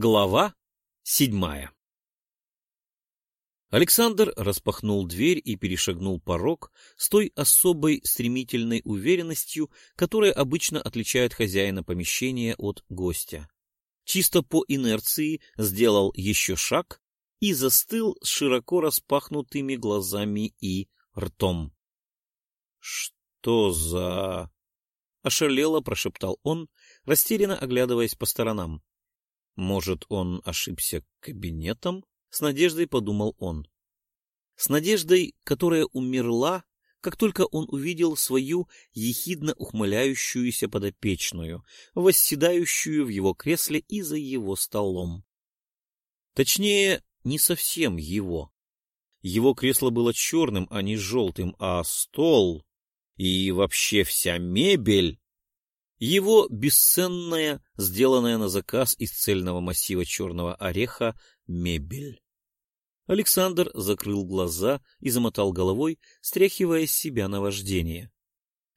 Глава седьмая Александр распахнул дверь и перешагнул порог с той особой стремительной уверенностью, которая обычно отличает хозяина помещения от гостя. Чисто по инерции сделал еще шаг и застыл с широко распахнутыми глазами и ртом. — Что за... — ошалело прошептал он, растерянно оглядываясь по сторонам. Может, он ошибся кабинетом? С надеждой подумал он. С надеждой, которая умерла, как только он увидел свою ехидно ухмыляющуюся подопечную, восседающую в его кресле и за его столом. Точнее, не совсем его. Его кресло было черным, а не желтым, а стол и вообще вся мебель его бесценная, сделанная на заказ из цельного массива черного ореха, мебель. Александр закрыл глаза и замотал головой, стряхивая с себя наваждение.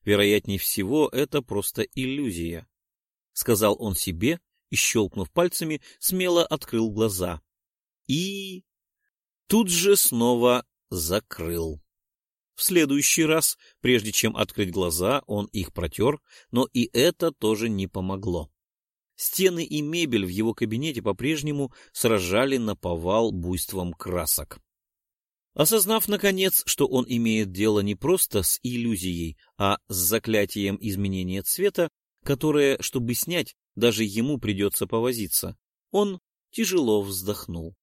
Вероятнее всего, это просто иллюзия. Сказал он себе и, щелкнув пальцами, смело открыл глаза. И тут же снова закрыл. В следующий раз, прежде чем открыть глаза, он их протер, но и это тоже не помогло. Стены и мебель в его кабинете по-прежнему сражали на повал буйством красок. Осознав, наконец, что он имеет дело не просто с иллюзией, а с заклятием изменения цвета, которое, чтобы снять, даже ему придется повозиться, он тяжело вздохнул.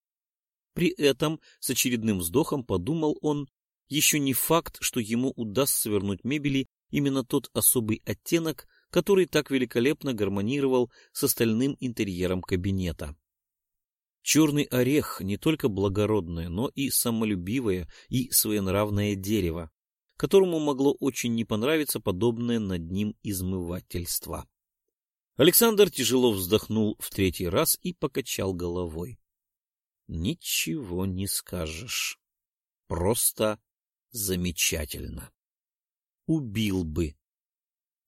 При этом с очередным вздохом подумал он, еще не факт, что ему удастся вернуть мебели именно тот особый оттенок, который так великолепно гармонировал с остальным интерьером кабинета. Черный орех не только благородное, но и самолюбивое и своенравное дерево, которому могло очень не понравиться подобное над ним измывательство. Александр тяжело вздохнул в третий раз и покачал головой. Ничего не скажешь. Просто замечательно. Убил бы.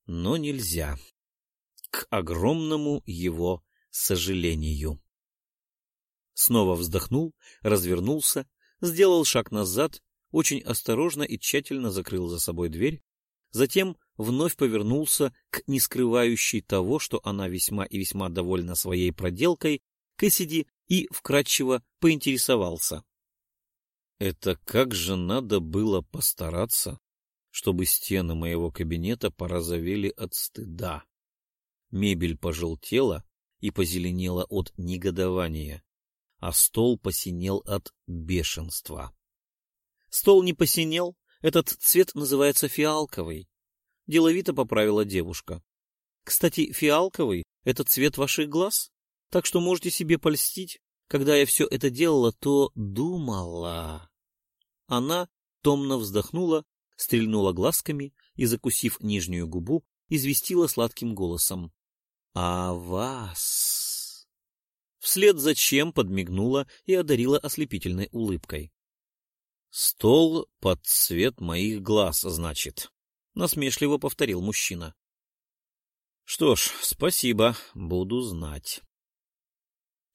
Но нельзя. К огромному его сожалению. Снова вздохнул, развернулся, сделал шаг назад, очень осторожно и тщательно закрыл за собой дверь, затем вновь повернулся к не скрывающей того, что она весьма и весьма довольна своей проделкой, Кэссиди и вкратчиво поинтересовался. Это как же надо было постараться, чтобы стены моего кабинета порозовели от стыда. Мебель пожелтела и позеленела от негодования, а стол посинел от бешенства. Стол не посинел, этот цвет называется фиалковый. Деловито поправила девушка. Кстати, фиалковый — это цвет ваших глаз, так что можете себе польстить. Когда я все это делала, то думала... Она томно вздохнула, стрельнула глазками и, закусив нижнюю губу, известила сладким голосом. — А вас... Вслед за чем подмигнула и одарила ослепительной улыбкой. — Стол под цвет моих глаз, значит, — насмешливо повторил мужчина. — Что ж, спасибо, буду знать.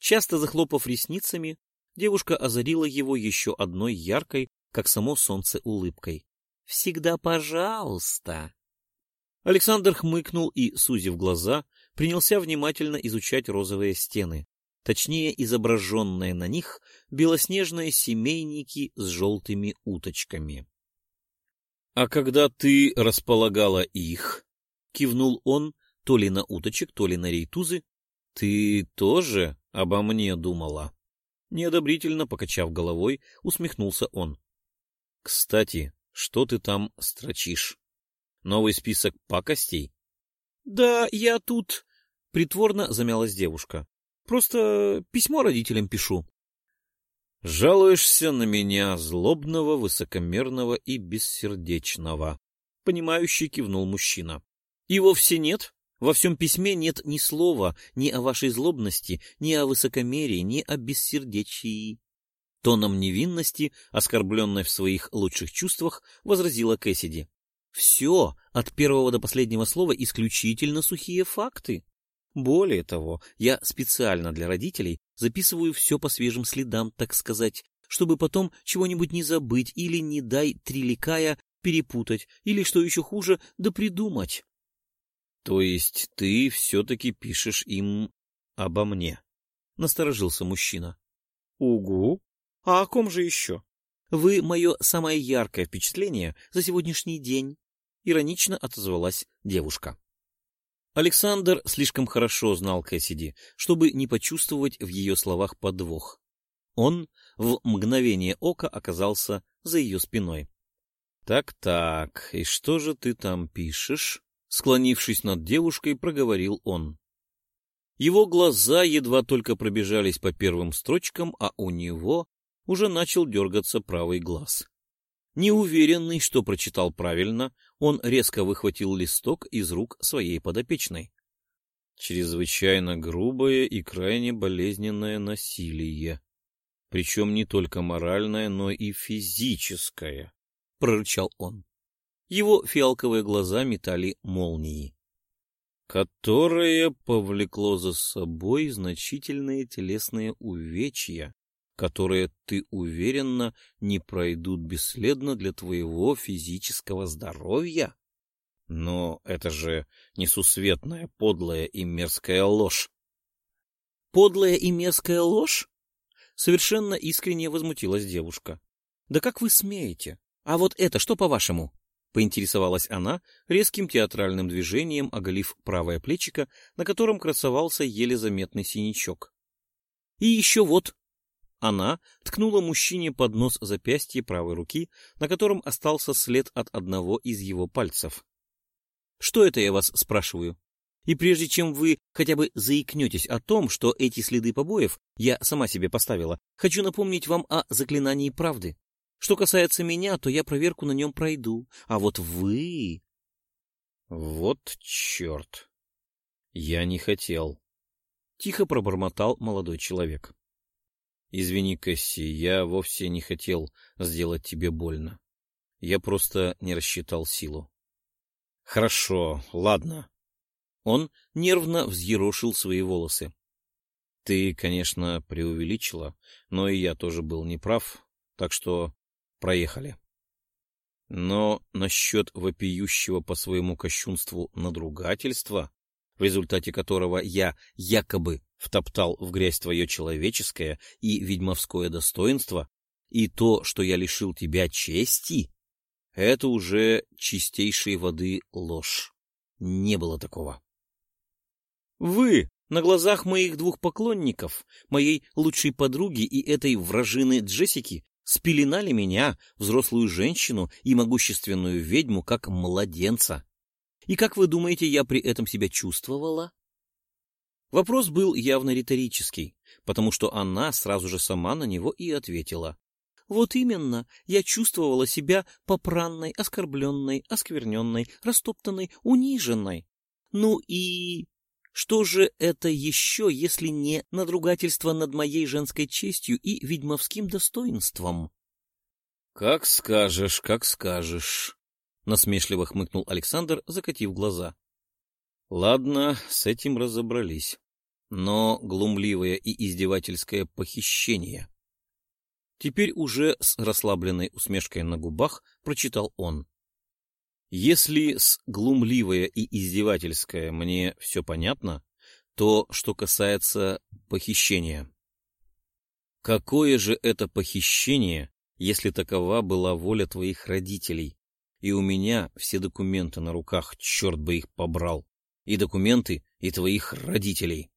Часто захлопав ресницами, девушка озарила его еще одной яркой, как само солнце улыбкой. «Всегда пожалуйста!» Александр хмыкнул и, сузив глаза, принялся внимательно изучать розовые стены, точнее изображенные на них белоснежные семейники с желтыми уточками. — А когда ты располагала их, — кивнул он то ли на уточек, то ли на рейтузы, — ты тоже обо мне думала? Неодобрительно покачав головой, усмехнулся он. Кстати, что ты там строчишь? Новый список пакостей? — Да, я тут... — притворно замялась девушка. — Просто письмо родителям пишу. — Жалуешься на меня, злобного, высокомерного и бессердечного. Понимающий кивнул мужчина. — И вовсе нет. Во всем письме нет ни слова ни о вашей злобности, ни о высокомерии, ни о бессердечии. Тоном невинности, оскорбленной в своих лучших чувствах, возразила Кэссиди. Все, от первого до последнего слова, исключительно сухие факты. Более того, я специально для родителей записываю все по свежим следам, так сказать, чтобы потом чего-нибудь не забыть или, не дай триликая, перепутать, или, что еще хуже, да придумать. — То есть ты все-таки пишешь им обо мне? — насторожился мужчина. — Угу. А о ком же еще? Вы мое самое яркое впечатление за сегодняшний день, — иронично отозвалась девушка. Александр слишком хорошо знал Кэссиди, чтобы не почувствовать в ее словах подвох. Он в мгновение ока оказался за ее спиной. «Так-так, и что же ты там пишешь?» Склонившись над девушкой, проговорил он. Его глаза едва только пробежались по первым строчкам, а у него уже начал дергаться правый глаз. Неуверенный, что прочитал правильно, он резко выхватил листок из рук своей подопечной. Чрезвычайно грубое и крайне болезненное насилие. Причем не только моральное, но и физическое, — прорычал он. Его фиалковые глаза метали молнии которое повлекло за собой значительные телесные увечья, которые, ты уверенно, не пройдут бесследно для твоего физического здоровья? Но это же несусветная, подлая и мерзкая ложь. Подлая и мерзкая ложь? Совершенно искренне возмутилась девушка. Да как вы смеете? А вот это что, по-вашему? Поинтересовалась она, резким театральным движением оголив правое плечико, на котором красовался еле заметный синячок. И еще вот. Она ткнула мужчине под нос запястье правой руки, на котором остался след от одного из его пальцев. Что это я вас спрашиваю? И прежде чем вы хотя бы заикнетесь о том, что эти следы побоев я сама себе поставила, хочу напомнить вам о заклинании правды. Что касается меня, то я проверку на нем пройду. А вот вы... Вот черт. Я не хотел. Тихо пробормотал молодой человек. Извини, Кэсси, я вовсе не хотел сделать тебе больно. Я просто не рассчитал силу. Хорошо, ладно. Он нервно взъерошил свои волосы. Ты, конечно, преувеличила, но и я тоже был неправ, так что Проехали. Но насчет вопиющего по своему кощунству надругательства, в результате которого я якобы втоптал в грязь твое человеческое и ведьмовское достоинство, и то, что я лишил тебя чести, это уже чистейшей воды ложь. Не было такого. Вы на глазах моих двух поклонников, моей лучшей подруги и этой вражины Джессики, спеленали меня, взрослую женщину и могущественную ведьму, как младенца. И как вы думаете, я при этом себя чувствовала? Вопрос был явно риторический, потому что она сразу же сама на него и ответила. Вот именно, я чувствовала себя попранной, оскорбленной, оскверненной, растоптанной, униженной. Ну и что же это еще, если не надругательство над моей женской честью и ведьмовским достоинством? — Как скажешь, как скажешь, — насмешливо хмыкнул Александр, закатив глаза. — Ладно, с этим разобрались. Но глумливое и издевательское похищение. Теперь уже с расслабленной усмешкой на губах прочитал он. Если с глумливое и издевательское мне все понятно, то что касается похищения. Какое же это похищение, если такова была воля твоих родителей, и у меня все документы на руках, черт бы их побрал, и документы, и твоих родителей.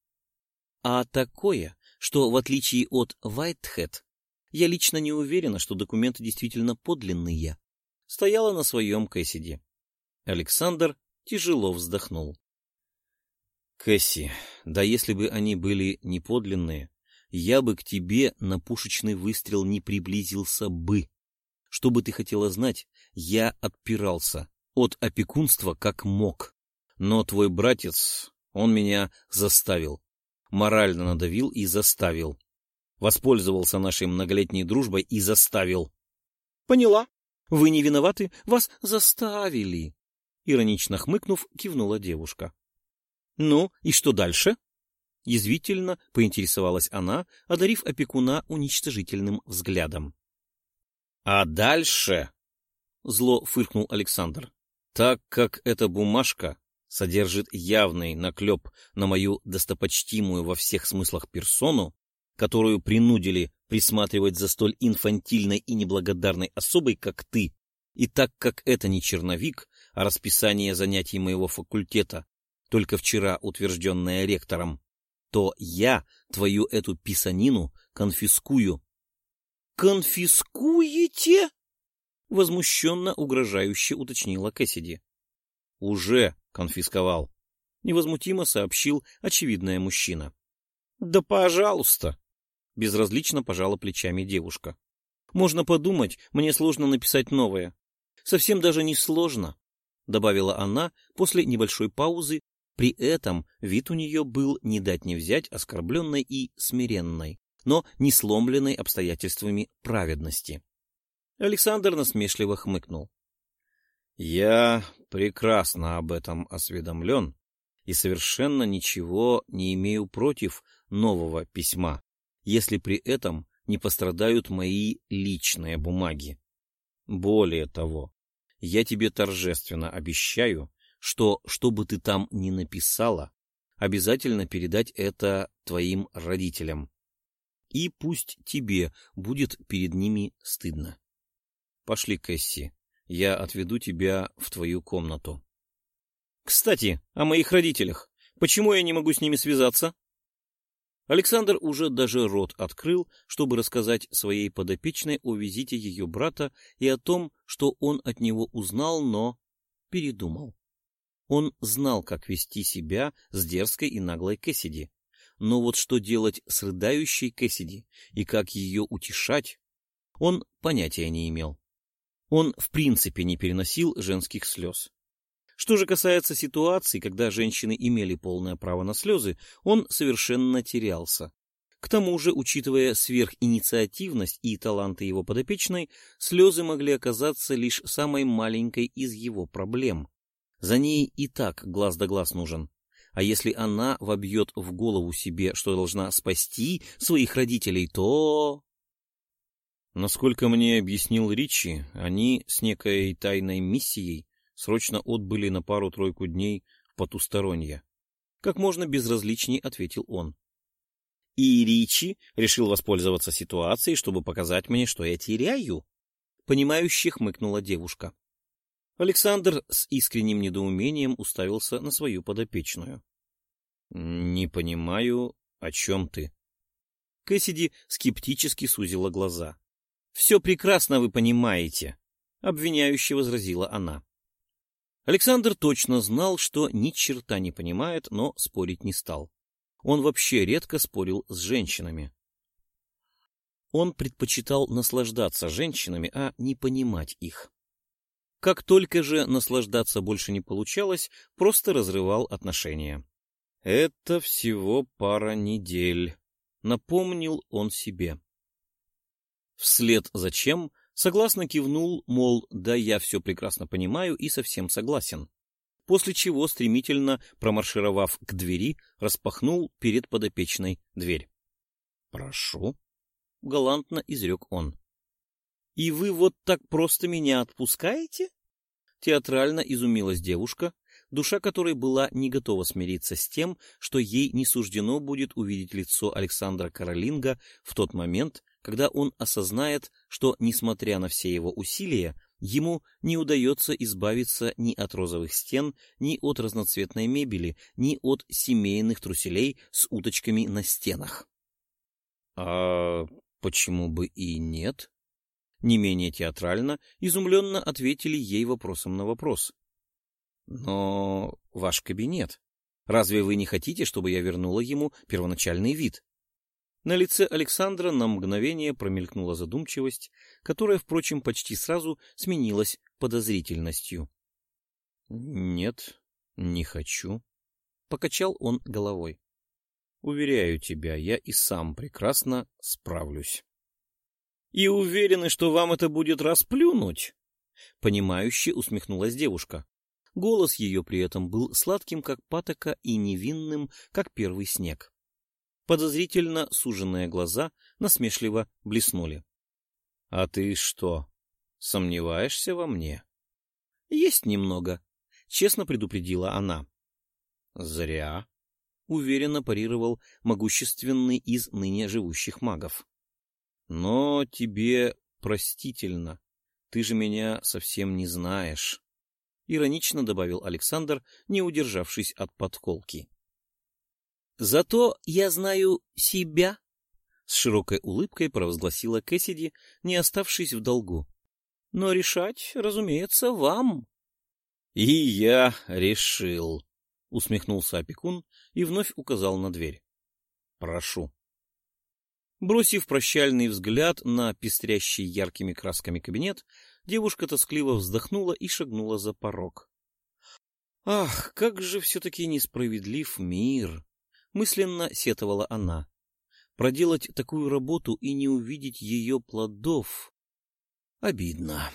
А такое, что в отличие от Вайтхед, я лично не уверена, что документы действительно подлинные, стояла на своем Кэссиди. Александр тяжело вздохнул. Кэсси, да если бы они были неподлинные, я бы к тебе на пушечный выстрел не приблизился бы. Что бы ты хотела знать, я отпирался от опекунства как мог. Но твой братец, он меня заставил. Морально надавил и заставил. Воспользовался нашей многолетней дружбой и заставил. — Поняла. Вы не виноваты, вас заставили. Иронично хмыкнув, кивнула девушка. Ну, и что дальше? Язвительно поинтересовалась она, одарив опекуна уничтожительным взглядом. — А дальше, — зло фыркнул Александр, — так как эта бумажка содержит явный наклеп на мою достопочтимую во всех смыслах персону, которую принудили присматривать за столь инфантильной и неблагодарной особой, как ты, и так как это не черновик, а расписание занятий моего факультета, только вчера утвержденное ректором, то я твою эту писанину конфискую. — Конфискуете? — возмущенно угрожающе уточнила Кэссиди. — Уже конфисковал, — невозмутимо сообщил очевидная мужчина. — Да пожалуйста! — безразлично пожала плечами девушка. — Можно подумать, мне сложно написать новое. Совсем даже не сложно, — добавила она после небольшой паузы, при этом вид у нее был не дать не взять оскорбленной и смиренной, но не сломленной обстоятельствами праведности. Александр насмешливо хмыкнул. Я прекрасно об этом осведомлен и совершенно ничего не имею против нового письма, если при этом не пострадают мои личные бумаги. Более того, я тебе торжественно обещаю, что, что бы ты там ни написала, обязательно передать это твоим родителям. И пусть тебе будет перед ними стыдно. Пошли, Кэсси, я отведу тебя в твою комнату. Кстати, о моих родителях. Почему я не могу с ними связаться? Александр уже даже рот открыл, чтобы рассказать своей подопечной о визите ее брата и о том, что он от него узнал, но передумал. Он знал, как вести себя с дерзкой и наглой Кэссиди. Но вот что делать с рыдающей Кэссиди и как ее утешать, он понятия не имел. Он в принципе не переносил женских слез. Что же касается ситуации, когда женщины имели полное право на слезы, он совершенно терялся. К тому же, учитывая сверхинициативность и таланты его подопечной, слезы могли оказаться лишь самой маленькой из его проблем. За ней и так глаз да глаз нужен. А если она вобьет в голову себе, что должна спасти своих родителей, то... Насколько мне объяснил Ричи, они с некой тайной миссией срочно отбыли на пару-тройку дней в потусторонье. Как можно безразличней ответил он. И Ричи решил воспользоваться ситуацией, чтобы показать мне, что я теряю. Понимающе хмыкнула девушка. Александр с искренним недоумением уставился на свою подопечную. — Не понимаю, о чем ты. Кэссиди скептически сузила глаза. Все прекрасно вы понимаете, — обвиняюще возразила она. Александр точно знал, что ни черта не понимает, но спорить не стал. Он вообще редко спорил с женщинами. Он предпочитал наслаждаться женщинами, а не понимать их. Как только же наслаждаться больше не получалось, просто разрывал отношения. «Это всего пара недель», — напомнил он себе. Вслед за чем согласно кивнул, мол, да я все прекрасно понимаю и совсем согласен. После чего, стремительно промаршировав к двери, распахнул перед подопечной дверь. «Прошу», — галантно изрек он. «И вы вот так просто меня отпускаете?» Театрально изумилась девушка, душа которой была не готова смириться с тем, что ей не суждено будет увидеть лицо Александра Каролинга в тот момент, когда он осознает, что, несмотря на все его усилия, ему не удается избавиться ни от розовых стен, ни от разноцветной мебели, ни от семейных труселей с уточками на стенах. — А почему бы и нет? Не менее театрально, изумленно ответили ей вопросом на вопрос. — Но ваш кабинет. Разве вы не хотите, чтобы я вернула ему первоначальный вид? На лице Александра на мгновение промелькнула задумчивость, которая, впрочем, почти сразу сменилась подозрительностью. — Нет, не хочу, — покачал он головой. — Уверяю тебя, я и сам прекрасно справлюсь. — И уверены, что вам это будет расплюнуть? — понимающе усмехнулась девушка. Голос ее при этом был сладким, как патока, и невинным, как первый снег. Подозрительно суженные глаза насмешливо блеснули. — А ты что, сомневаешься во мне? — Есть немного, — честно предупредила она. — Зря, — уверенно парировал могущественный из ныне живущих магов. — Но тебе простительно. Ты же меня совсем не знаешь иронично добавил Александр, не удержавшись от подколки. Зато я знаю себя, с широкой улыбкой провозгласила Кэссиди, не оставшись в долгу. Но решать, разумеется, вам. И я решил, усмехнулся опекун и вновь указал на дверь. Прошу. Бросив прощальный взгляд на пестрящий яркими красками кабинет, Девушка тоскливо вздохнула и шагнула за порог. «Ах, как же все-таки несправедлив мир!» — мысленно сетовала она. «Проделать такую работу и не увидеть ее плодов... Обидно».